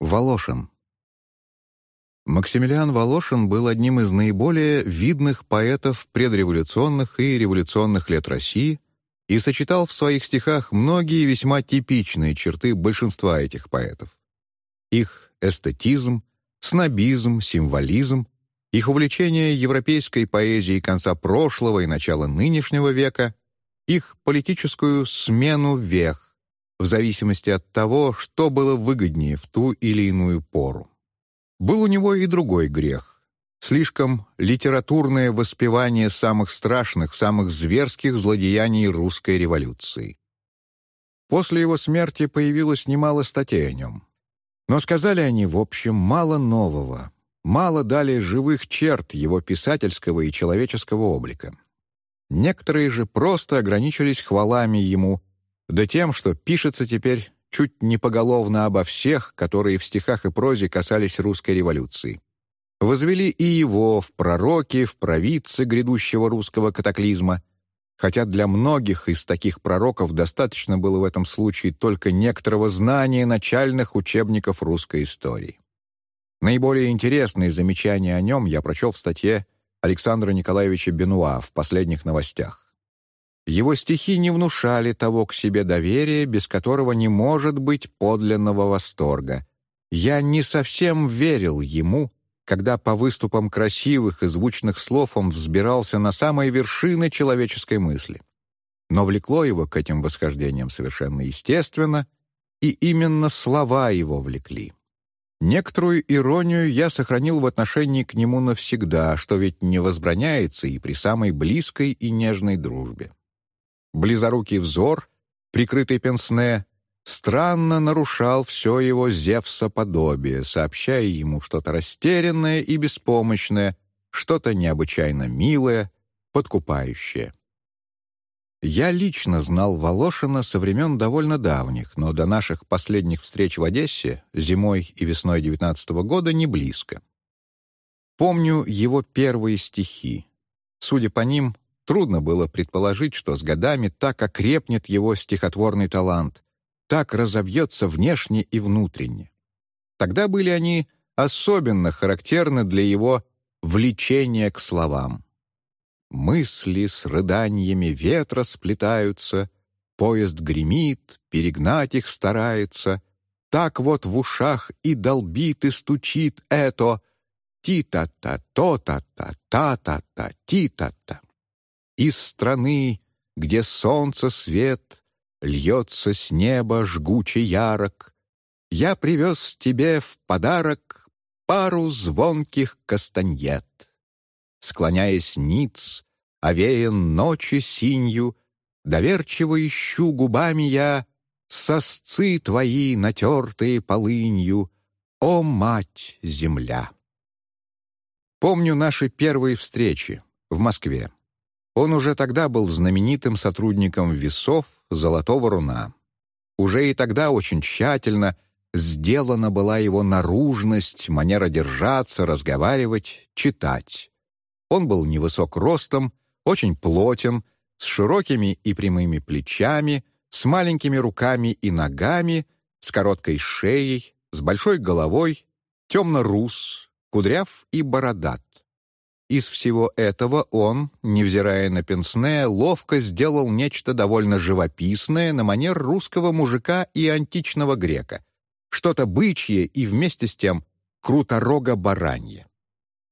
Волошин. Максимилиан Волошин был одним из наиболее видных поэтов предреволюционных и революционных лет России и сочетал в своих стихах многие весьма типичные черты большинства этих поэтов. Их эстетизм, снобизм, символизм, их увлечение европейской поэзией конца прошлого и начала нынешнего века, их политическую смену вех, в зависимости от того, что было выгоднее в ту или иную пору. Был у него и другой грех — слишком литературное воспевание самых страшных, самых зверских злодеяний русской революции. После его смерти появилось немало статей о нем. Но сказали они, в общем, мало нового, мало дали живых черт его писательского и человеческого облика. Некоторые же просто ограничились хвалами ему да тем, что пишется теперь чуть не поголовно обо всех, которые в стихах и прозе касались русской революции. Возвели и его в пророки, в провидцы грядущего русского катаклизма, хотя для многих из таких пророков достаточно было в этом случае только некоторого знания начальных учебников русской истории. Наиболее интересные замечания о нем я прочел в статье Александра Николаевича Бенуа в последних новостях. Его стихи не внушали того к себе доверия, без которого не может быть подлинного восторга. Я не совсем верил ему, когда по выступам красивых и звучных слов он взбирался на самые вершины человеческой мысли. Но влекло его к этим восхождениям совершенно естественно, и именно слова его влекли. Некоторую иронию я сохранил в отношении к нему навсегда, что ведь не возбраняется и при самой близкой и нежной дружбе. Близорукий взор, прикрытый пенсне, странно нарушал все его Зевса-подобие, сообщая ему что-то растерянное и беспомощное, что-то необычайно милое, подкупающее. Я лично знал Волошина со времен довольно давних, но до наших последних встреч в Одессе зимой и весной 19 -го года не близко. Помню его первые стихи. Судя по ним, Трудно было предположить, что с годами так окрепнет его стихотворный талант, так разовьется внешне и внутренне. Тогда были они особенно характерны для его влечения к словам. Мысли с рыданиями ветра сплетаются, поезд гремит, перегнать их старается. Так вот в ушах и долбит и стучит это «ти-та-та, то-та-та, та-та-та, ти-та-та» из страны, где солнце свет льется с неба жгуче ярок, я привез тебе в подарок пару звонких кастаньет. Склоняясь ниц, овеян ночи синью, доверчиво ищу губами я сосцы твои, натертые полынью, о, мать земля! Помню наши первые встречи в Москве. Он уже тогда был знаменитым сотрудником весов «Золотого руна». Уже и тогда очень тщательно сделана была его наружность, манера держаться, разговаривать, читать. Он был невысок ростом, очень плотен, с широкими и прямыми плечами, с маленькими руками и ногами, с короткой шеей, с большой головой, темно-рус, кудряв и бородат. Из всего этого он, невзирая на пенсне, ловко сделал нечто довольно живописное на манер русского мужика и античного грека, что-то бычье и вместе с тем круторого-баранье.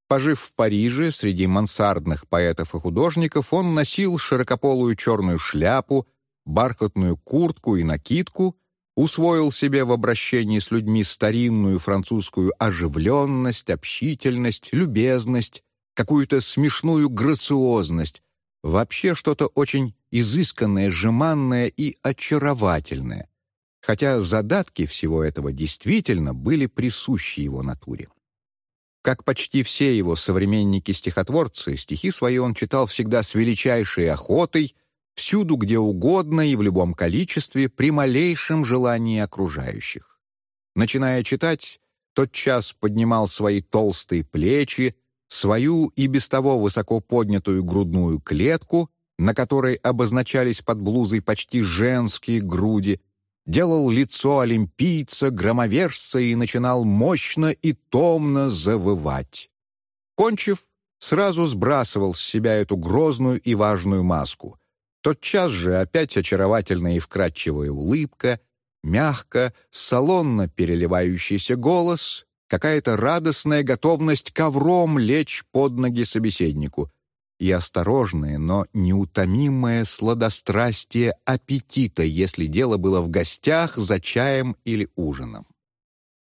Пожив в Париже среди мансардных поэтов и художников, он носил широкополую черную шляпу, бархатную куртку и накидку, усвоил себе в обращении с людьми старинную французскую оживленность, общительность, любезность, какую-то смешную грациозность, вообще что-то очень изысканное, жеманное и очаровательное, хотя задатки всего этого действительно были присущи его натуре. Как почти все его современники-стихотворцы, стихи свои он читал всегда с величайшей охотой, всюду, где угодно и в любом количестве, при малейшем желании окружающих. Начиная читать, тот час поднимал свои толстые плечи, свою и без того высоко поднятую грудную клетку, на которой обозначались под блузой почти женские груди, делал лицо олимпийца, громовержца и начинал мощно и томно завывать. Кончив, сразу сбрасывал с себя эту грозную и важную маску. Тотчас же опять очаровательная и вкрадчивая улыбка, мягко, салонно переливающийся голос, какая-то радостная готовность ковром лечь под ноги собеседнику и осторожное, но неутомимое сладострастие аппетита, если дело было в гостях за чаем или ужином.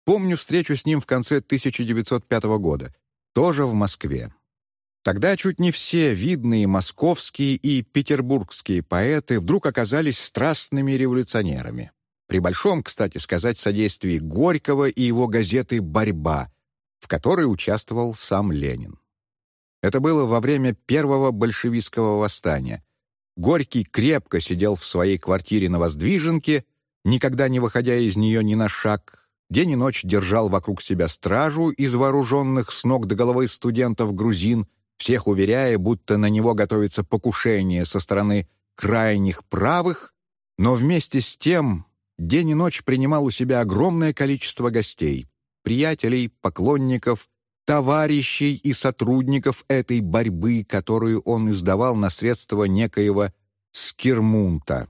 Помню встречу с ним в конце 1905 года, тоже в Москве. Тогда чуть не все видные московские и петербургские поэты вдруг оказались страстными революционерами. При большом, кстати сказать, содействии Горького и его газеты «Борьба», в которой участвовал сам Ленин. Это было во время первого большевистского восстания. Горький крепко сидел в своей квартире на Воздвиженке, никогда не выходя из нее ни на шаг, день и ночь держал вокруг себя стражу из вооруженных с ног до головы студентов-грузин, всех уверяя, будто на него готовится покушение со стороны крайних правых, но вместе с тем день и ночь принимал у себя огромное количество гостей, приятелей, поклонников, товарищей и сотрудников этой борьбы, которую он издавал на средства некоего Скирмунта,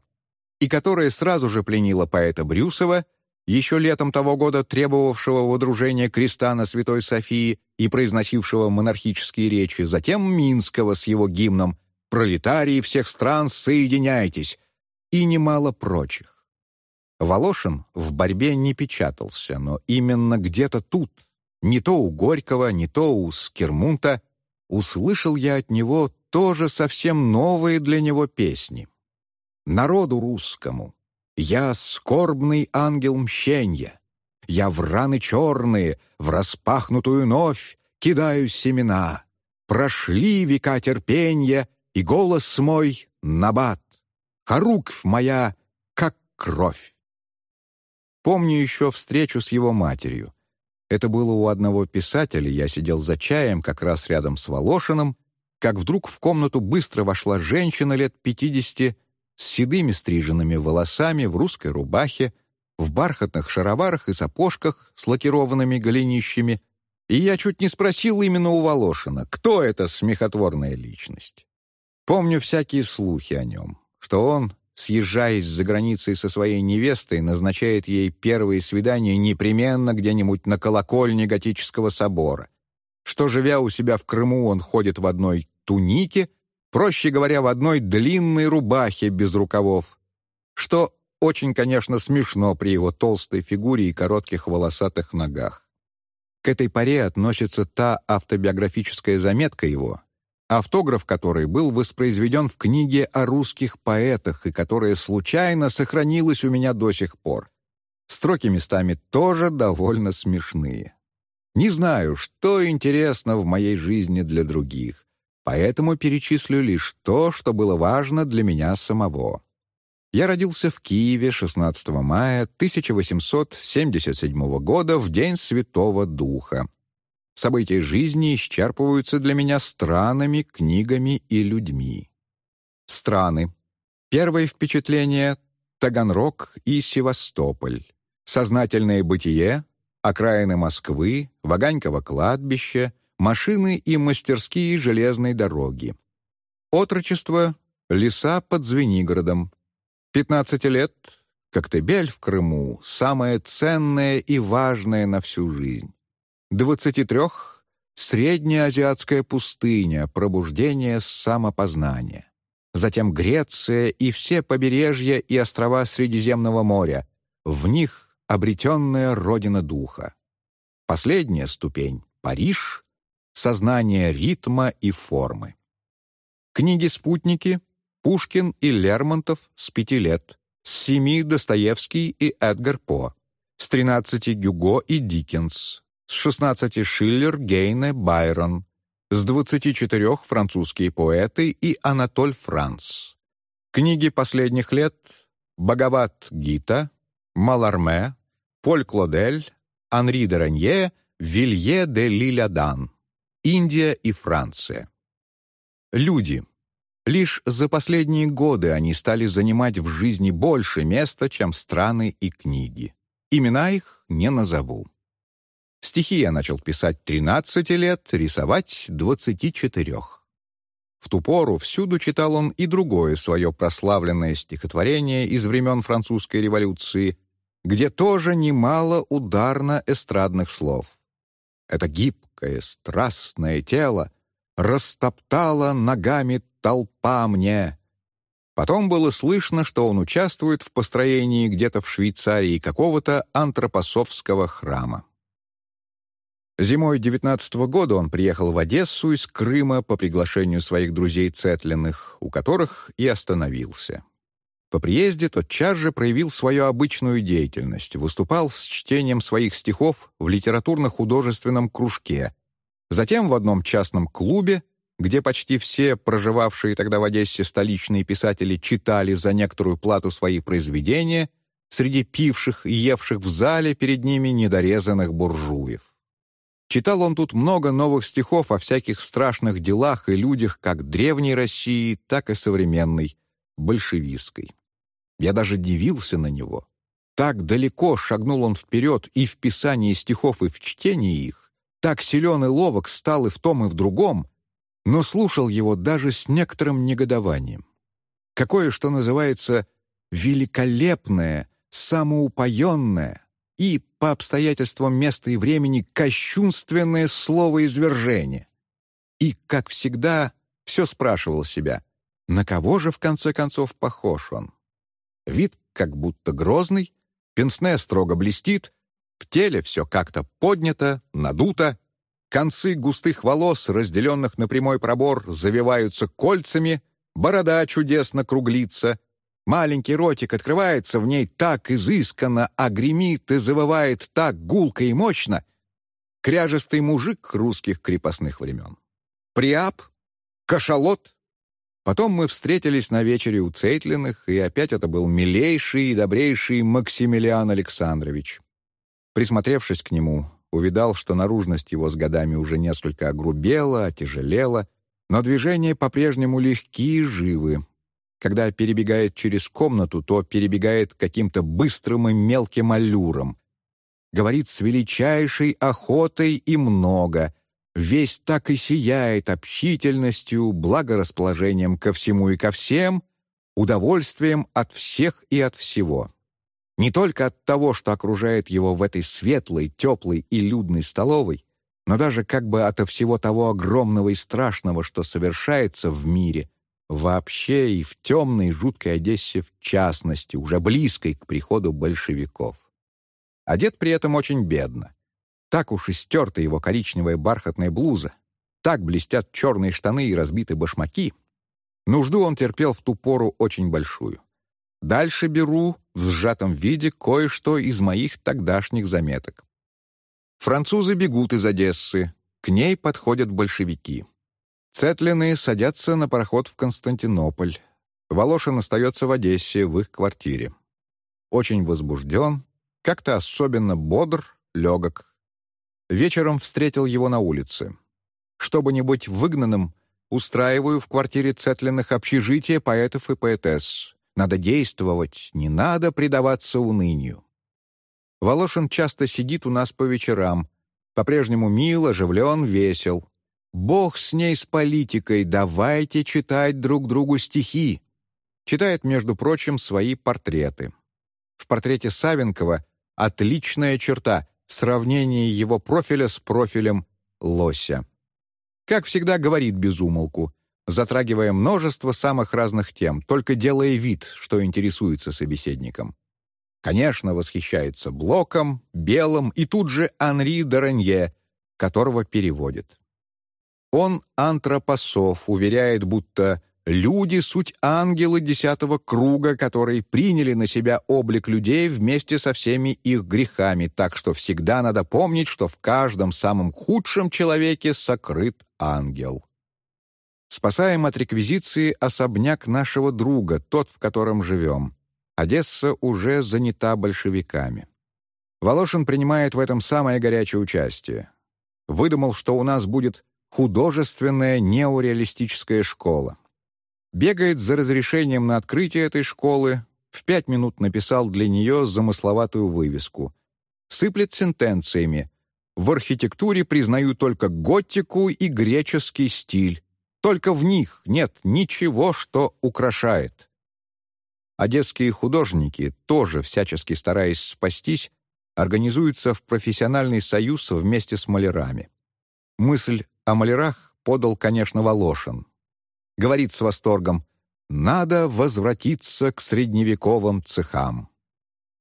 и которая сразу же пленила поэта Брюсова, еще летом того года требовавшего водружения креста на Святой Софии и произносившего монархические речи, затем Минского с его гимном «Пролетарии всех стран, соединяйтесь!» и немало прочих. Волошин в борьбе не печатался, но именно где-то тут, не то у Горького, не то у Скирмунта, услышал я от него тоже совсем новые для него песни. Народу русскому, я скорбный ангел мщенья. Я в раны черные, в распахнутую новь кидаю семена. Прошли века терпенья, и голос мой — набат. Харуквь моя, как кровь. Помню еще встречу с его матерью. Это было у одного писателя, я сидел за чаем как раз рядом с Волошиным, как вдруг в комнату быстро вошла женщина лет пятидесяти с седыми стриженными волосами, в русской рубахе, в бархатных шароварах и сапожках с лакированными голенищами, и я чуть не спросил именно у Волошина, кто эта смехотворная личность. Помню всякие слухи о нем, что он, съезжаясь за границей со своей невестой, назначает ей первые свидания непременно где-нибудь на колокольне готического собора, что, живя у себя в Крыму, он ходит в одной тунике, Проще говоря, в одной длинной рубахе без рукавов, что очень, конечно, смешно при его толстой фигуре и коротких волосатых ногах. К этой паре относится та автобиографическая заметка его, автограф которой был воспроизведен в книге о русских поэтах и которая случайно сохранилась у меня до сих пор. Строки местами тоже довольно смешные. Не знаю, что интересно в моей жизни для других поэтому перечислю лишь то, что было важно для меня самого. Я родился в Киеве 16 мая 1877 года в День Святого Духа. События жизни исчерпываются для меня странами, книгами и людьми. Страны. Первое впечатление — Таганрог и Севастополь. Сознательное бытие — окраины Москвы, Ваганьково кладбище — машины и мастерские железной дороги. Отрочество — леса под Звенигородом. 15 лет — Коктебель в Крыму, самое ценное и важное на всю жизнь. 23 — среднеазиатская пустыня, пробуждение самопознания. Затем Греция и все побережья и острова Средиземного моря. В них обретенная родина духа. Последняя ступень — Париж — сознание ритма и формы. Книги-спутники Пушкин и Лермонтов с пяти лет, с семи Достоевский и Эдгар По, с тринадцати Гюго и Диккенс, с шестнадцати Шиллер, Гейне, Байрон, с двадцати четырех французские поэты и Анатоль Франц. Книги последних лет Багават Гита, Маларме, Поль Клодель, Анри де Ранье, Вилье де Лилядан. Индия и Франция. Люди. Лишь за последние годы они стали занимать в жизни больше места, чем страны и книги. Имена их не назову. Стихи я начал писать 13 лет, рисовать 24. В ту пору всюду читал он и другое свое прославленное стихотворение из времен французской революции, где тоже немало ударно-эстрадных слов. Это гибкое, страстное тело растоптало ногами толпа мне. Потом было слышно, что он участвует в построении где-то в Швейцарии какого-то антропосовского храма. Зимой 19 -го года он приехал в Одессу из Крыма по приглашению своих друзей Цетлиных, у которых и остановился. По приезде тотчас же проявил свою обычную деятельность, выступал с чтением своих стихов в литературно-художественном кружке, затем в одном частном клубе, где почти все проживавшие тогда в Одессе столичные писатели читали за некоторую плату свои произведения среди пивших и евших в зале перед ними недорезанных буржуев. Читал он тут много новых стихов о всяких страшных делах и людях как древней России, так и современной, большевистской. Я даже дивился на него. Так далеко шагнул он вперед и в писании стихов, и в чтении их, так силен и ловок стал и в том, и в другом, но слушал его даже с некоторым негодованием. Какое, что называется, великолепное, самоупоенное, и, по обстоятельствам места и времени, кощунственное слово извержение. И, как всегда, все спрашивал себя, на кого же, в конце концов, похож он? Вид как будто грозный, пенсне строго блестит, в теле все как-то поднято, надуто, концы густых волос, разделенных на прямой пробор, завиваются кольцами, борода чудесно круглится, Маленький ротик открывается в ней так изысканно, а гремит и завывает так гулко и мощно. Кряжестый мужик русских крепостных времен. Приап, кашалот. Потом мы встретились на вечере у Цейтлиных, и опять это был милейший и добрейший Максимилиан Александрович. Присмотревшись к нему, увидал, что наружность его с годами уже несколько огрубела, отяжелела, но движения по-прежнему легкие и живы, когда перебегает через комнату, то перебегает каким-то быстрым и мелким аллюром. Говорит с величайшей охотой и много. Весь так и сияет общительностью, благорасположением ко всему и ко всем, удовольствием от всех и от всего. Не только от того, что окружает его в этой светлой, теплой и людной столовой, но даже как бы ото всего того огромного и страшного, что совершается в мире — вообще и в темной жуткой Одессе в частности, уже близкой к приходу большевиков. Одет при этом очень бедно. Так уж и стерта его коричневая бархатная блуза, так блестят черные штаны и разбиты башмаки. Нужду он терпел в ту пору очень большую. Дальше беру в сжатом виде кое-что из моих тогдашних заметок. Французы бегут из Одессы, к ней подходят большевики. Цетлины садятся на пароход в Константинополь. Волошин остается в Одессе, в их квартире. Очень возбужден, как-то особенно бодр, легок. Вечером встретил его на улице. Чтобы не быть выгнанным, устраиваю в квартире Цетлиных общежитие поэтов и поэтесс. Надо действовать, не надо предаваться унынию. Волошин часто сидит у нас по вечерам, по-прежнему мил, оживлен, весел. Бог с ней с политикой, давайте читать друг другу стихи. Читает, между прочим, свои портреты. В портрете Савенкова отличная черта — сравнение его профиля с профилем лося. Как всегда говорит безумолку, затрагивая множество самых разных тем, только делая вид, что интересуется собеседником. Конечно, восхищается Блоком, Белым и тут же Анри Доранье, которого переводит. Он антропосов, уверяет, будто люди — суть ангелы десятого круга, которые приняли на себя облик людей вместе со всеми их грехами, так что всегда надо помнить, что в каждом самом худшем человеке сокрыт ангел. Спасаем от реквизиции особняк нашего друга, тот, в котором живем. Одесса уже занята большевиками. Волошин принимает в этом самое горячее участие. Выдумал, что у нас будет художественная неореалистическая школа. бегает за разрешением на открытие этой школы, в пять минут написал для нее замысловатую вывеску. Сыплет сентенциями. В архитектуре признаю только готику и греческий стиль. Только в них нет ничего, что украшает. Одесские художники, тоже всячески стараясь спастись, организуются в профессиональный союз вместе с малярами. Мысль о малярах подал, конечно, Волошин. Говорит с восторгом «Надо возвратиться к средневековым цехам».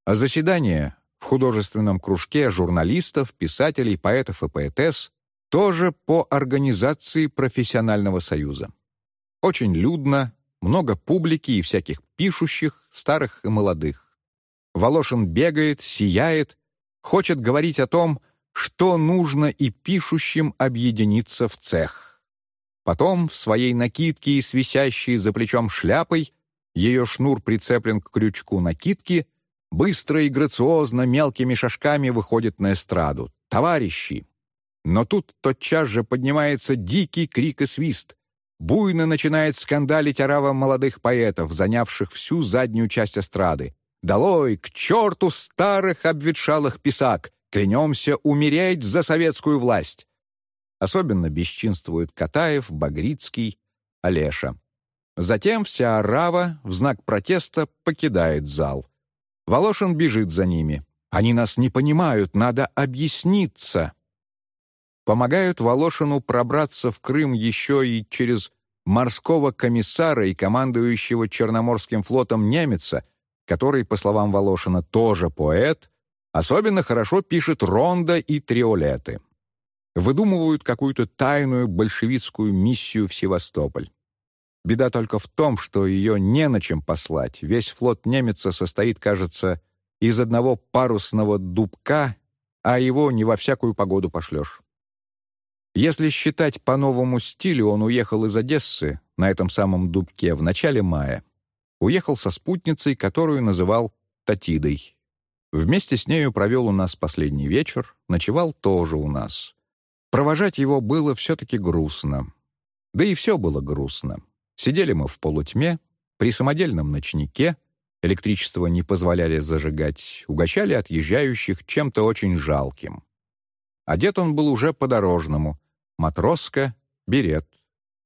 А заседание в художественном кружке журналистов, писателей, поэтов и поэтесс тоже по организации профессионального союза. Очень людно, много публики и всяких пишущих, старых и молодых. Волошин бегает, сияет, хочет говорить о том, что нужно и пишущим объединиться в цех. Потом в своей накидке и с висящей за плечом шляпой ее шнур прицеплен к крючку накидки, быстро и грациозно мелкими шажками выходит на эстраду. «Товарищи!» Но тут тотчас же поднимается дикий крик и свист. Буйно начинает скандалить орава молодых поэтов, занявших всю заднюю часть эстрады. «Долой, к черту старых обветшалых писак! Клянемся умереть за советскую власть!» Особенно бесчинствуют Катаев, Багрицкий, Олеша. Затем вся орава в знак протеста покидает зал. Волошин бежит за ними. «Они нас не понимают, надо объясниться!» помогают Волошину пробраться в Крым еще и через морского комиссара и командующего Черноморским флотом немеца, который, по словам Волошина, тоже поэт, особенно хорошо пишет ронда и триолеты. Выдумывают какую-то тайную большевистскую миссию в Севастополь. Беда только в том, что ее не на чем послать. Весь флот немеца состоит, кажется, из одного парусного дубка, а его не во всякую погоду пошлешь. Если считать по новому стилю, он уехал из Одессы на этом самом дубке в начале мая. Уехал со спутницей, которую называл Татидой. Вместе с нею провел у нас последний вечер, ночевал тоже у нас. Провожать его было все-таки грустно. Да и все было грустно. Сидели мы в полутьме, при самодельном ночнике, электричество не позволяли зажигать, угощали отъезжающих чем-то очень жалким. Одет он был уже по-дорожному, матроска, берет.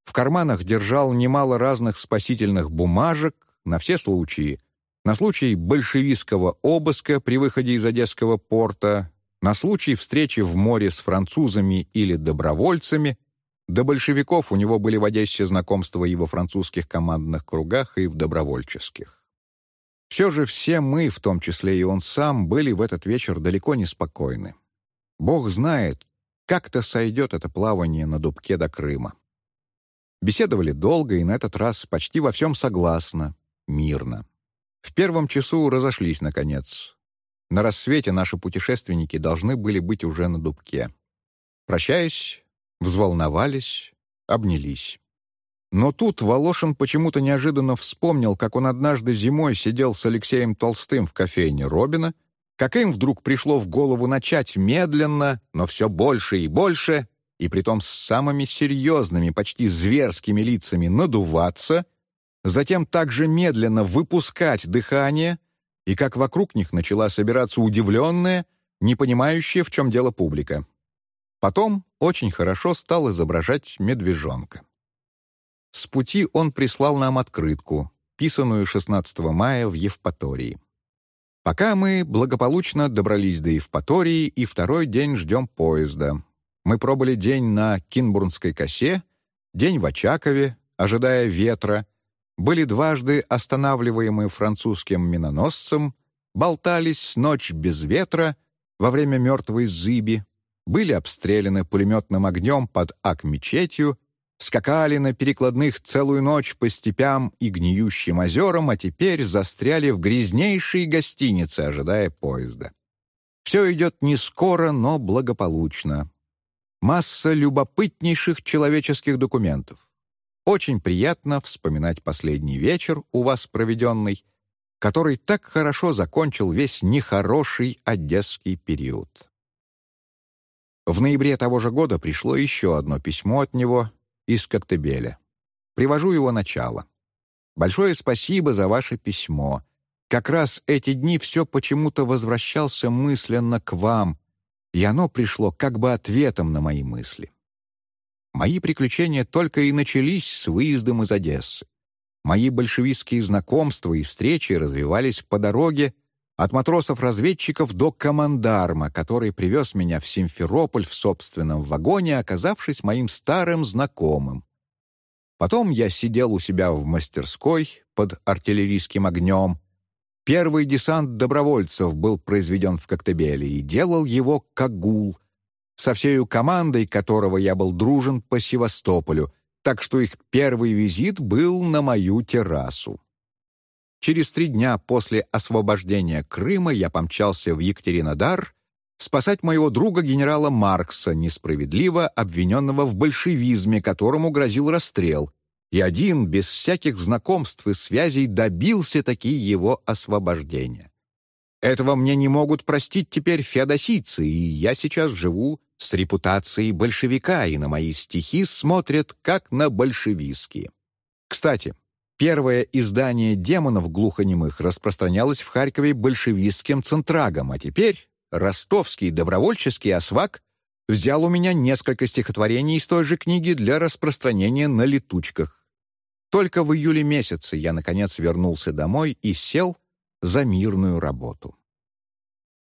В карманах держал немало разных спасительных бумажек на все случаи. На случай большевистского обыска при выходе из Одесского порта, на случай встречи в море с французами или добровольцами. До большевиков у него были в знакомства и во французских командных кругах, и в добровольческих. Все же все мы, в том числе и он сам, были в этот вечер далеко не спокойны. Бог знает, как-то сойдет это плавание на дубке до Крыма. Беседовали долго и на этот раз почти во всем согласно, мирно. В первом часу разошлись, наконец. На рассвете наши путешественники должны были быть уже на дубке. Прощаясь, взволновались, обнялись. Но тут Волошин почему-то неожиданно вспомнил, как он однажды зимой сидел с Алексеем Толстым в кофейне Робина как им вдруг пришло в голову начать медленно, но все больше и больше, и притом с самыми серьезными, почти зверскими лицами надуваться, затем также медленно выпускать дыхание, и как вокруг них начала собираться удивленная, не понимающая, в чем дело публика. Потом очень хорошо стал изображать медвежонка. С пути он прислал нам открытку, писанную 16 мая в Евпатории. Пока мы благополучно добрались до Евпатории и второй день ждем поезда. Мы пробыли день на Кинбурнской косе, день в Очакове, ожидая ветра, были дважды останавливаемы французским миноносцем, болтались ночь без ветра во время мертвой зыби, были обстреляны пулеметным огнем под Ак-мечетью скакали на перекладных целую ночь по степям и гниющим озерам, а теперь застряли в грязнейшей гостинице, ожидая поезда. Все идет не скоро, но благополучно. Масса любопытнейших человеческих документов. Очень приятно вспоминать последний вечер, у вас проведенный, который так хорошо закончил весь нехороший одесский период. В ноябре того же года пришло еще одно письмо от него, из Коктебеля. Привожу его начало. Большое спасибо за ваше письмо. Как раз эти дни все почему-то возвращался мысленно к вам, и оно пришло как бы ответом на мои мысли. Мои приключения только и начались с выездом из Одессы. Мои большевистские знакомства и встречи развивались по дороге от матросов-разведчиков до командарма, который привез меня в Симферополь в собственном вагоне, оказавшись моим старым знакомым. Потом я сидел у себя в мастерской под артиллерийским огнем. Первый десант добровольцев был произведен в Коктебеле и делал его Кагул, со всею командой которого я был дружен по Севастополю, так что их первый визит был на мою террасу. Через три дня после освобождения Крыма я помчался в Екатеринодар спасать моего друга генерала Маркса, несправедливо обвиненного в большевизме, которому грозил расстрел, и один, без всяких знакомств и связей, добился таки его освобождения. Этого мне не могут простить теперь феодосийцы, и я сейчас живу с репутацией большевика, и на мои стихи смотрят как на большевистские. Кстати, первое издание «Демонов глухонемых» распространялось в Харькове большевистским центрагом, а теперь ростовский добровольческий освак взял у меня несколько стихотворений из той же книги для распространения на летучках. Только в июле месяце я, наконец, вернулся домой и сел за мирную работу.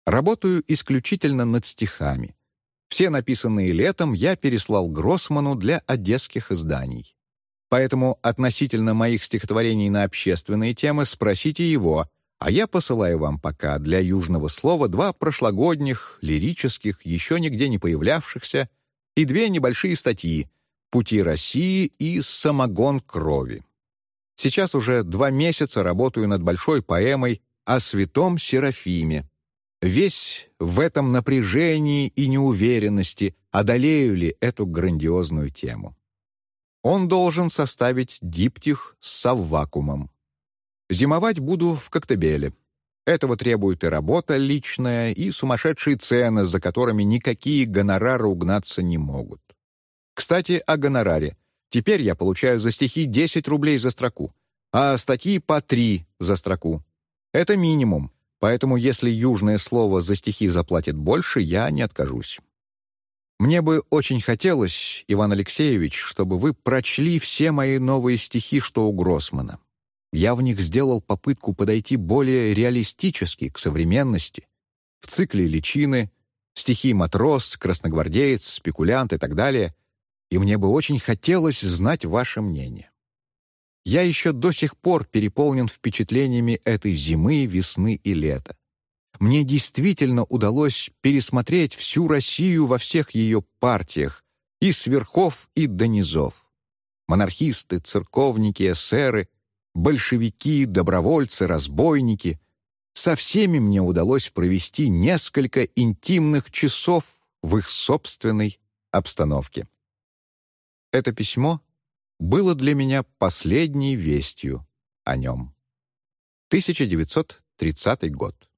Работаю исключительно над стихами. Все написанные летом я переслал Гроссману для одесских изданий. Поэтому относительно моих стихотворений на общественные темы спросите его, а я посылаю вам пока для южного слова два прошлогодних, лирических, еще нигде не появлявшихся, и две небольшие статьи «Пути России» и «Самогон крови». Сейчас уже два месяца работаю над большой поэмой о святом Серафиме, Весь в этом напряжении и неуверенности одолею ли эту грандиозную тему. Он должен составить диптих с соввакумом. Зимовать буду в Коктебеле. Этого требует и работа личная, и сумасшедшие цены, за которыми никакие гонорары угнаться не могут. Кстати, о гонораре. Теперь я получаю за стихи 10 рублей за строку, а статьи по 3 за строку. Это минимум, Поэтому если южное слово за стихи заплатит больше, я не откажусь. Мне бы очень хотелось, Иван Алексеевич, чтобы вы прочли все мои новые стихи, что у Гроссмана. Я в них сделал попытку подойти более реалистически к современности. В цикле «Личины», стихи «Матрос», «Красногвардеец», «Спекулянт» и так далее. И мне бы очень хотелось знать ваше мнение. Я еще до сих пор переполнен впечатлениями этой зимы, весны и лета. Мне действительно удалось пересмотреть всю Россию во всех ее партиях, и с верхов, и до низов. Монархисты, церковники, эсеры, большевики, добровольцы, разбойники — со всеми мне удалось провести несколько интимных часов в их собственной обстановке. Это письмо было для меня последней вестью о нем. 1930 год.